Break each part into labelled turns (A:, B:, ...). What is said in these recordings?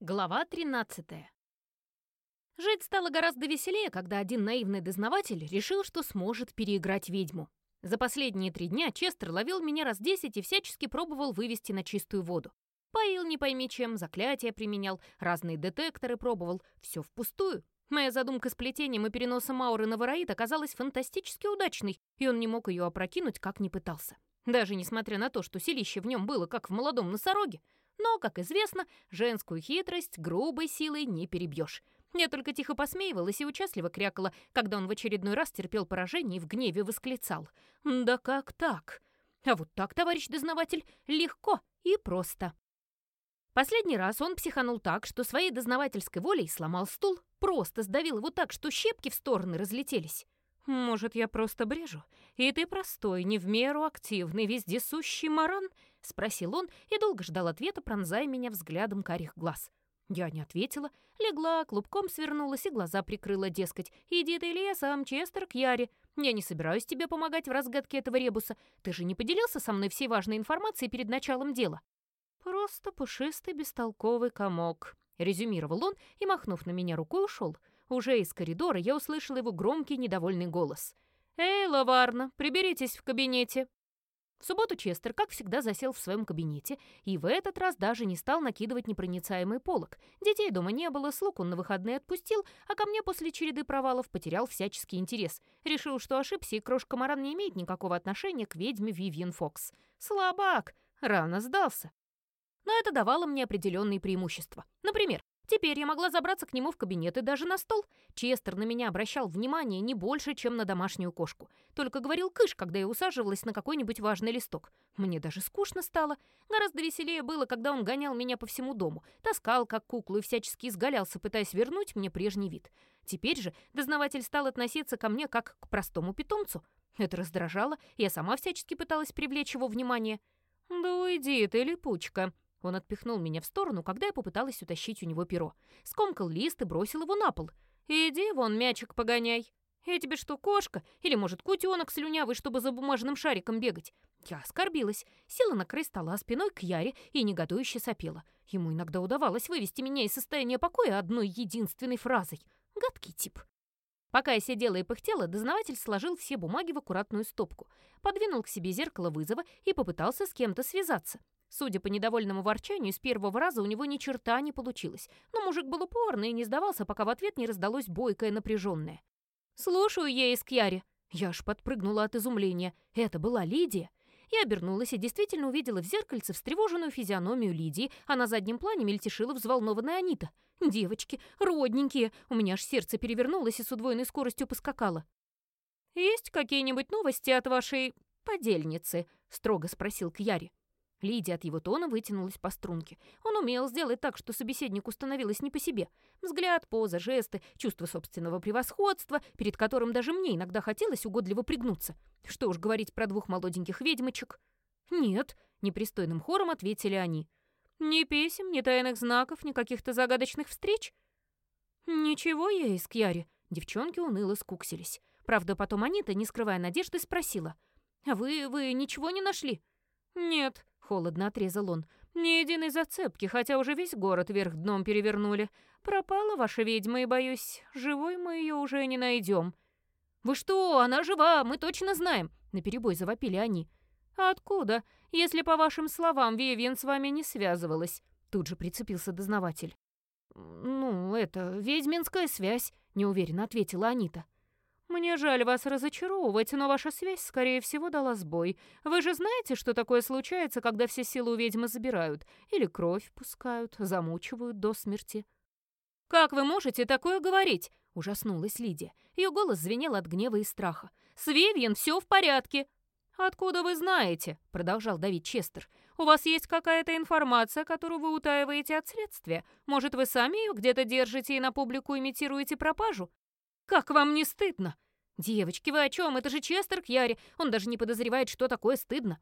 A: Глава 13 Жить стало гораздо веселее, когда один наивный дознаватель решил, что сможет переиграть ведьму. За последние три дня Честер ловил меня раз десять и всячески пробовал вывести на чистую воду. Поил не пойми чем, заклятия применял, разные детекторы пробовал. Все впустую. Моя задумка с плетением и переносом ауры на Вараид оказалась фантастически удачной, и он не мог ее опрокинуть, как ни пытался. Даже несмотря на то, что селище в нем было как в молодом носороге. Но, как известно, женскую хитрость грубой силой не перебьешь. Я только тихо посмеивалась и участливо крякала, когда он в очередной раз терпел поражение и в гневе восклицал. «Да как так? А вот так, товарищ дознаватель, легко и просто». Последний раз он психанул так, что своей дознавательской волей сломал стул, просто сдавил его так, что щепки в стороны разлетелись. «Может, я просто брежу? И ты простой, не в меру активный, вездесущий маран?» — спросил он и долго ждал ответа, пронзая меня взглядом карих глаз. Я не ответила, легла, клубком свернулась и глаза прикрыла, дескать. «Иди ты лесом, Честер, к Яре. Я не собираюсь тебе помогать в разгадке этого ребуса. Ты же не поделился со мной всей важной информацией перед началом дела?» «Просто пушистый бестолковый комок», — резюмировал он и, махнув на меня рукой, ушел. Уже из коридора я услышала его громкий недовольный голос. «Эй, Лаварна, приберитесь в кабинете!» В субботу Честер, как всегда, засел в своем кабинете и в этот раз даже не стал накидывать непроницаемый полог. Детей дома не было, слуг он на выходные отпустил, а ко мне после череды провалов потерял всяческий интерес. Решил, что ошибся, и крошка Маран не имеет никакого отношения к ведьме Вивьен Фокс. Слабак! Рано сдался. Но это давало мне определенные преимущества. Например, Теперь я могла забраться к нему в кабинет и даже на стол. Честер на меня обращал внимание не больше, чем на домашнюю кошку. Только говорил «кыш», когда я усаживалась на какой-нибудь важный листок. Мне даже скучно стало. Гораздо веселее было, когда он гонял меня по всему дому, таскал как куклу и всячески изгалялся, пытаясь вернуть мне прежний вид. Теперь же дознаватель стал относиться ко мне как к простому питомцу. Это раздражало, я сама всячески пыталась привлечь его внимание. «Да уйди ты, липучка», он отпихнул меня в сторону, когда я попыталась утащить у него перо. Скомкал лист и бросил его на пол. «Иди вон, мячик погоняй. Я тебе что, кошка? Или, может, кутенок слюнявый, чтобы за бумажным шариком бегать?» Я оскорбилась, села на край стола спиной к Яре и негодующе сопела. Ему иногда удавалось вывести меня из состояния покоя одной единственной фразой. Гадкий тип. Пока я сидела и пыхтела, дознаватель сложил все бумаги в аккуратную стопку, подвинул к себе зеркало вызова и попытался с кем-то связаться. Судя по недовольному ворчанию, с первого раза у него ни черта не получилось. Но мужик был упорный и не сдавался, пока в ответ не раздалось бойкое напряженное. «Слушаю из Кьяри». Я аж подпрыгнула от изумления. Это была Лидия. Я обернулась и действительно увидела в зеркальце встревоженную физиономию Лидии, а на заднем плане мельтешила взволнованная Анита. «Девочки, родненькие!» У меня аж сердце перевернулось и с удвоенной скоростью поскакало. «Есть какие-нибудь новости от вашей подельницы?» — строго спросил Кьяри. Лидия от его тона вытянулась по струнке. Он умел сделать так, что собеседнику становилось не по себе. Взгляд, поза, жесты, чувство собственного превосходства, перед которым даже мне иногда хотелось угодливо пригнуться. Что уж говорить про двух молоденьких ведьмочек. «Нет», — непристойным хором ответили они. «Ни писем, ни тайных знаков, ни каких-то загадочных встреч?» «Ничего я из Кьяри». Девчонки уныло скуксились. Правда, потом Анита, не скрывая надежды, спросила. «А вы, вы ничего не нашли?» «Нет», Холодно отрезал он. «Ни единой зацепки, хотя уже весь город вверх дном перевернули. Пропала ваша ведьма, и, боюсь, живой мы ее уже не найдем». «Вы что, она жива, мы точно знаем!» Наперебой завопили они. «Откуда? Если, по вашим словам, Вивьен с вами не связывалась?» Тут же прицепился дознаватель. «Ну, это ведьминская связь», — неуверенно ответила Анита. «Мне жаль вас разочаровывать, но ваша связь, скорее всего, дала сбой. Вы же знаете, что такое случается, когда все силы у ведьмы забирают? Или кровь пускают, замучивают до смерти?» «Как вы можете такое говорить?» — ужаснулась Лидия. Ее голос звенел от гнева и страха. «С Вивьен все в порядке!» «Откуда вы знаете?» — продолжал давить Честер. «У вас есть какая-то информация, которую вы утаиваете от следствия? Может, вы сами ее где-то держите и на публику имитируете пропажу? «Как вам не стыдно?» «Девочки, вы о чем? Это же Честер Кьяри. Он даже не подозревает, что такое стыдно».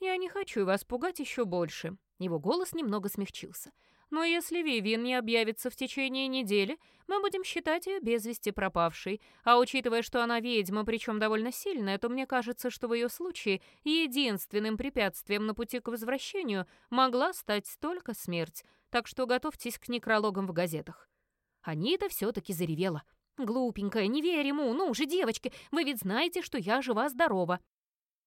A: «Я не хочу вас пугать еще больше». Его голос немного смягчился. «Но если Вивин не объявится в течение недели, мы будем считать ее без вести пропавшей. А учитывая, что она ведьма, причем довольно сильная, то мне кажется, что в ее случае единственным препятствием на пути к возвращению могла стать только смерть. так что готовьтесь к некрологам в газетах». Анита все-таки заревела. «Глупенькая, не верь ему, ну же, девочки, вы ведь знаете, что я жива-здорова».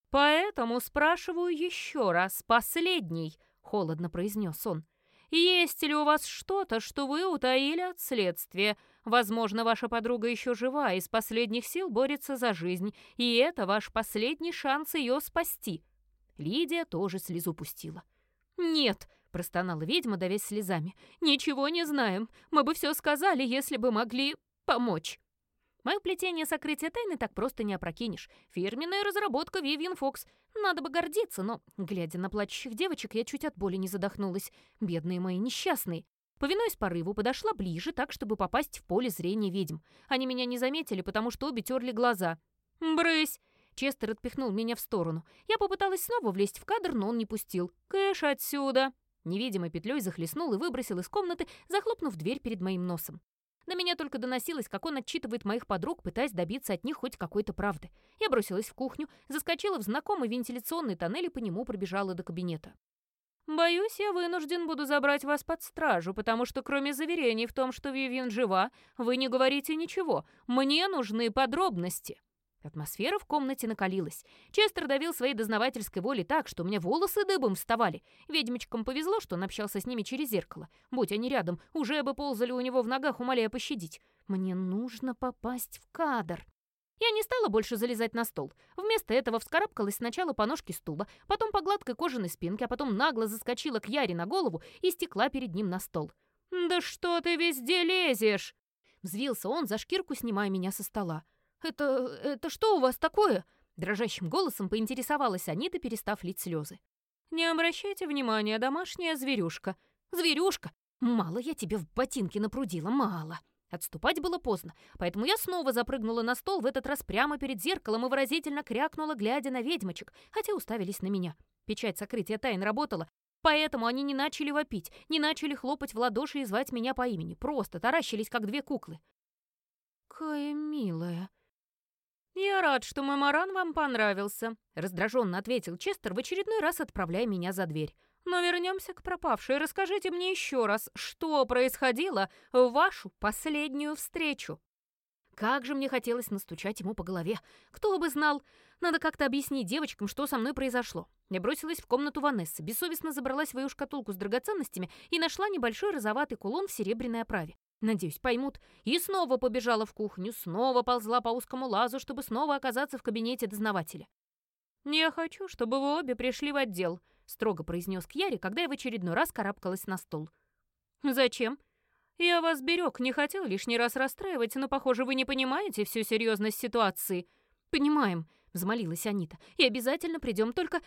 A: «Поэтому спрашиваю еще раз, последний», — холодно произнес он. «Есть ли у вас что-то, что вы утаили от следствия? Возможно, ваша подруга еще жива из последних сил борется за жизнь, и это ваш последний шанс ее спасти». Лидия тоже слезу пустила. «Нет», — простонала ведьма, давясь слезами, — «ничего не знаем. Мы бы все сказали, если бы могли помочь». Мое плетение сокрытия тайны так просто не опрокинешь. Фирменная разработка Вивьен Фокс. Надо бы гордиться, но, глядя на плачущих девочек, я чуть от боли не задохнулась. Бедные мои несчастные. Повинуясь порыву, подошла ближе, так, чтобы попасть в поле зрения ведьм. Они меня не заметили, потому что обе терли глаза. «Брысь!» Честер отпихнул меня в сторону. Я попыталась снова влезть в кадр, но он не пустил. «Кэш отсюда!» Невидимой петлей захлестнул и выбросил из комнаты, захлопнув дверь перед моим носом. До меня только доносилось, как он отчитывает моих подруг, пытаясь добиться от них хоть какой-то правды. Я бросилась в кухню, заскочила в знакомый вентиляционный тоннель и по нему пробежала до кабинета. «Боюсь, я вынужден буду забрать вас под стражу, потому что кроме заверений в том, что Вивьен жива, вы не говорите ничего. Мне нужны подробности». Атмосфера в комнате накалилась. Честер давил своей дознавательской волей так, что у меня волосы дыбом вставали. Ведьмочкам повезло, что он общался с ними через зеркало. Будь они рядом, уже бы ползали у него в ногах, умоляя пощадить. Мне нужно попасть в кадр. Я не стала больше залезать на стол. Вместо этого вскарабкалась сначала по ножке стула, потом по гладкой кожаной спинке, а потом нагло заскочила к Яре на голову и стекла перед ним на стол. «Да что ты везде лезешь?» Взвился он за шкирку, снимая меня со стола. «Это... это что у вас такое?» Дрожащим голосом поинтересовалась Анита, перестав лить слезы. «Не обращайте внимания, домашняя зверюшка». «Зверюшка? Мало я тебе в ботинке напрудила, мало». Отступать было поздно, поэтому я снова запрыгнула на стол, в этот раз прямо перед зеркалом и выразительно крякнула, глядя на ведьмочек, хотя уставились на меня. Печать сокрытия тайн работала, поэтому они не начали вопить, не начали хлопать в ладоши и звать меня по имени, просто таращились, как две куклы. «Какая милая», «Я рад, что мой маран вам понравился», — раздраженно ответил Честер, в очередной раз отправляя меня за дверь. «Но вернемся к пропавшей. Расскажите мне еще раз, что происходило в вашу последнюю встречу». Как же мне хотелось настучать ему по голове. Кто бы знал. Надо как-то объяснить девочкам, что со мной произошло. Я бросилась в комнату Ванессы, бессовестно забрала свою шкатулку с драгоценностями и нашла небольшой розоватый кулон в серебряной оправе. Надеюсь, поймут. И снова побежала в кухню, снова ползла по узкому лазу, чтобы снова оказаться в кабинете дознавателя. «Я хочу, чтобы вы обе пришли в отдел», — строго произнес Кьяри, когда я в очередной раз карабкалась на стол. «Зачем?» «Я вас берег, не хотел лишний раз расстраивать, но, похоже, вы не понимаете всю серьезность ситуации». «Понимаем», — взмолилась Анита. «И обязательно придем, только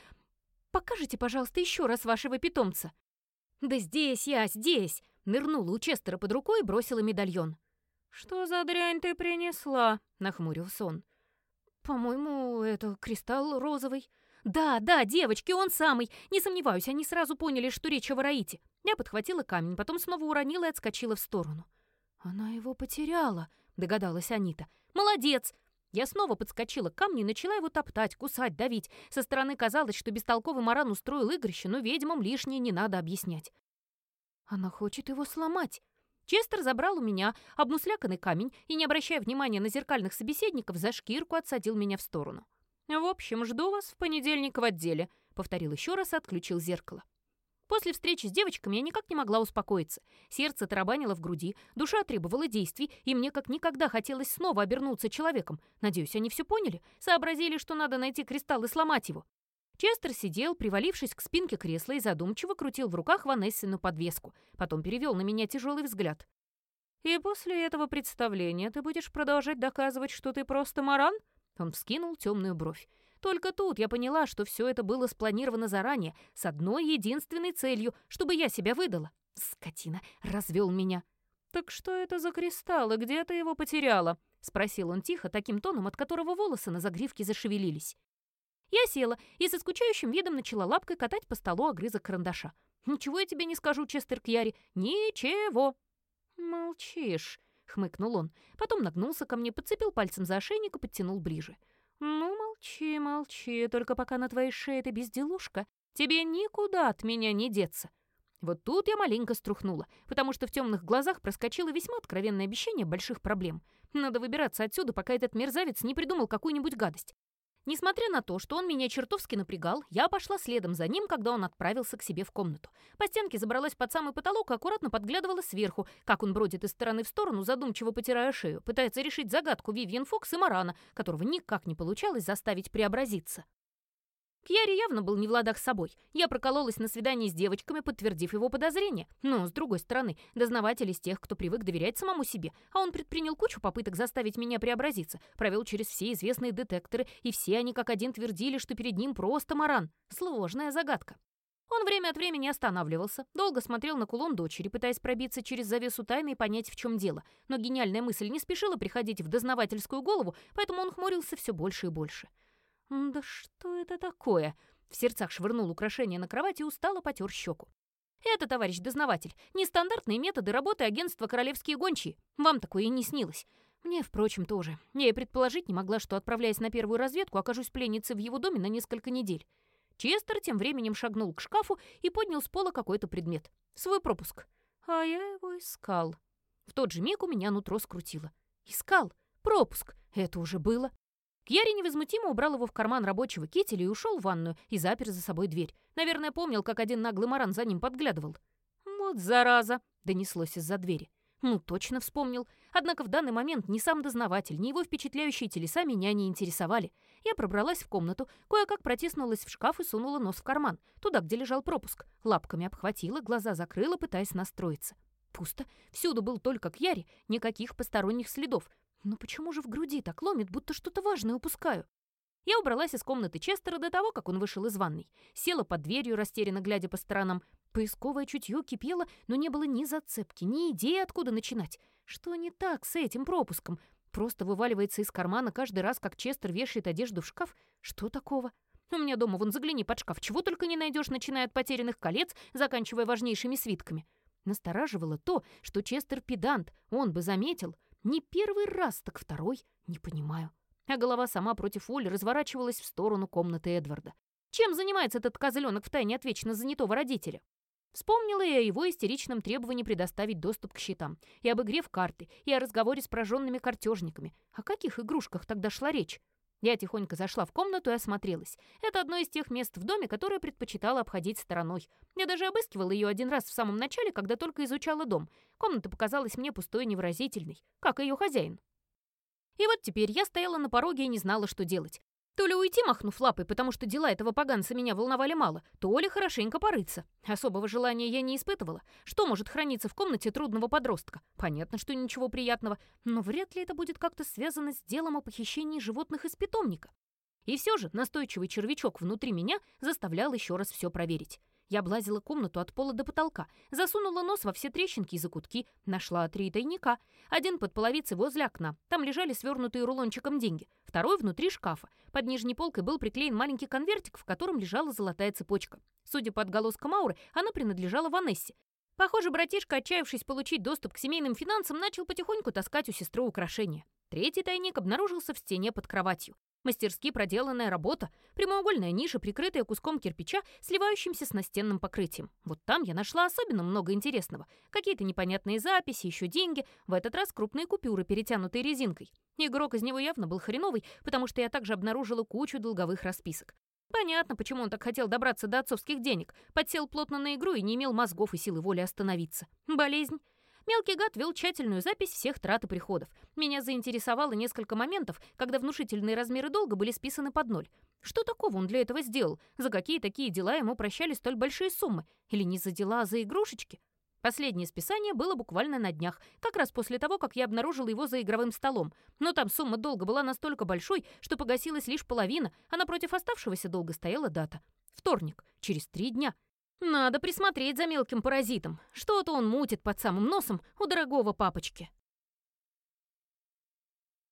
A: покажите, пожалуйста, еще раз вашего питомца». «Да здесь я, здесь!» Нырнула у Честера под рукой и бросила медальон. «Что за дрянь ты принесла?» — нахмурился он. «По-моему, это кристалл розовый». «Да, да, девочки, он самый! Не сомневаюсь, они сразу поняли, что речь о Вараите». Я подхватила камень, потом снова уронила и отскочила в сторону. «Она его потеряла», — догадалась Анита. «Молодец!» Я снова подскочила к камню и начала его топтать, кусать, давить. Со стороны казалось, что бестолковый Маран устроил игрище, но ведьмам лишнее не надо объяснять. Она хочет его сломать. Честер забрал у меня обмусляканный камень и, не обращая внимания на зеркальных собеседников, за шкирку отсадил меня в сторону. «В общем, жду вас в понедельник в отделе», — повторил еще раз и отключил зеркало. После встречи с девочками я никак не могла успокоиться. Сердце тарабанило в груди, душа требовала действий, и мне как никогда хотелось снова обернуться человеком. Надеюсь, они все поняли, сообразили, что надо найти кристалл и сломать его. Честер сидел, привалившись к спинке кресла и задумчиво крутил в руках Ванессину подвеску. Потом перевел на меня тяжелый взгляд. «И после этого представления ты будешь продолжать доказывать, что ты просто маран?» Он вскинул темную бровь. Только тут я поняла, что все это было спланировано заранее, с одной единственной целью, чтобы я себя выдала. Скотина, развел меня. «Так что это за кристалл, и где ты его потеряла?» — спросил он тихо, таким тоном, от которого волосы на загривке зашевелились. Я села и со скучающим видом начала лапкой катать по столу огрызок карандаша. «Ничего я тебе не скажу, Честер Кьяри, ничего!» «Молчишь», — хмыкнул он. Потом нагнулся ко мне, подцепил пальцем за ошейник и подтянул ближе. «Ну, молчи, молчи, только пока на твоей шее эта безделушка, тебе никуда от меня не деться». Вот тут я маленько струхнула, потому что в темных глазах проскочило весьма откровенное обещание больших проблем. Надо выбираться отсюда, пока этот мерзавец не придумал какую-нибудь гадость. Несмотря на то, что он меня чертовски напрягал, я пошла следом за ним, когда он отправился к себе в комнату. По стенке забралась под самый потолок и аккуратно подглядывала сверху, как он бродит из стороны в сторону, задумчиво потирая шею, пытается решить загадку Вивьен Фокс и Марана, которого никак не получалось заставить преобразиться. Кьяри явно был не в ладах с собой. Я прокололась на свидании с девочками, подтвердив его подозрения. Но, с другой стороны, дознаватель из тех, кто привык доверять самому себе, а он предпринял кучу попыток заставить меня преобразиться, провел через все известные детекторы, и все они как один твердили, что перед ним просто маран. Сложная загадка. Он время от времени останавливался, долго смотрел на кулон дочери, пытаясь пробиться через завесу тайны и понять, в чем дело. Но гениальная мысль не спешила приходить в дознавательскую голову, поэтому он хмурился все больше и больше. «Да что это такое?» В сердцах швырнул украшение на кровать и устало потер щеку. «Это, товарищ дознаватель, нестандартные методы работы агентства «Королевские гончие». Вам такое и не снилось. Мне, впрочем, тоже. Я и предположить не могла, что, отправляясь на первую разведку, окажусь пленницей в его доме на несколько недель. Честер тем временем шагнул к шкафу и поднял с пола какой-то предмет. Свой пропуск. А я его искал. В тот же миг у меня нутро скрутило. Искал. Пропуск. Это уже было. Кьяри невозмутимо убрал его в карман рабочего кителя и ушел в ванную и запер за собой дверь. Наверное, помнил, как один наглый маран за ним подглядывал. «Вот зараза!» — донеслось из-за двери. Ну, точно вспомнил. Однако в данный момент ни сам дознаватель, ни его впечатляющие телеса меня не интересовали. Я пробралась в комнату, кое-как протиснулась в шкаф и сунула нос в карман, туда, где лежал пропуск. Лапками обхватила, глаза закрыла, пытаясь настроиться. Пусто. Всюду был только Кьяри, никаких посторонних следов. Но почему же в груди так ломит, будто что-то важное упускаю? Я убралась из комнаты Честера до того, как он вышел из ванной. Села под дверью, растерянно глядя по сторонам. Поисковое чутье кипело, но не было ни зацепки, ни идеи, откуда начинать. Что не так с этим пропуском? Просто вываливается из кармана каждый раз, как Честер вешает одежду в шкаф? Что такого? У меня дома, вон, загляни под шкаф, чего только не найдешь, начиная от потерянных колец, заканчивая важнейшими свитками. Настораживало то, что Честер педант, он бы заметил — не первый раз, так второй, не понимаю. А голова сама против воли разворачивалась в сторону комнаты Эдварда. Чем занимается этот козленок втайне от вечно занятого родителя? Вспомнила я о его истеричном требовании предоставить доступ к счетам, и об игре в карты, и о разговоре с прожженными картежниками. О каких игрушках тогда шла речь? Я тихонько зашла в комнату и осмотрелась. Это одно из тех мест в доме, которое предпочитала обходить стороной. Я даже обыскивала ее один раз в самом начале, когда только изучала дом. Комната показалась мне пустой и невыразительной, как и ее хозяин. И вот теперь я стояла на пороге и не знала, что делать. То ли уйти, махнув лапой, потому что дела этого поганца меня волновали мало, то ли хорошенько порыться. Особого желания я не испытывала. Что может храниться в комнате трудного подростка? Понятно, что ничего приятного, но вряд ли это будет как-то связано с делом о похищении животных из питомника. И все же настойчивый червячок внутри меня заставлял еще раз все проверить. Я облазила комнату от пола до потолка, засунула нос во все трещинки и закутки, нашла три тайника. Один под половицей возле окна, там лежали свернутые рулончиком деньги. Второй внутри шкафа. Под нижней полкой был приклеен маленький конвертик, в котором лежала золотая цепочка. Судя по отголоскам ауры, она принадлежала Ванессе. Похоже, братишка, отчаявшись получить доступ к семейным финансам, начал потихоньку таскать у сестры украшения. Третий тайник обнаружился в стене под кроватью. Мастерски проделанная работа, прямоугольная ниша, прикрытая куском кирпича, сливающимся с настенным покрытием. Вот там я нашла особенно много интересного. Какие-то непонятные записи, еще деньги, в этот раз крупные купюры, перетянутые резинкой. Игрок из него явно был хреновый, потому что я также обнаружила кучу долговых расписок. Понятно, почему он так хотел добраться до отцовских денег. Подсел плотно на игру и не имел мозгов и силы воли остановиться. Болезнь. Мелкий гад вел тщательную запись всех трат и приходов. Меня заинтересовало несколько моментов, когда внушительные размеры долга были списаны под ноль. Что такого он для этого сделал? За какие такие дела ему прощали столь большие суммы? Или не за дела, а за игрушечки? Последнее списание было буквально на днях, как раз после того, как я обнаружила его за игровым столом. Но там сумма долга была настолько большой, что погасилась лишь половина, а напротив оставшегося долга стояла дата. Вторник, через три дня — надо присмотреть за мелким паразитом. Что-то он мутит под самым носом у дорогого папочки.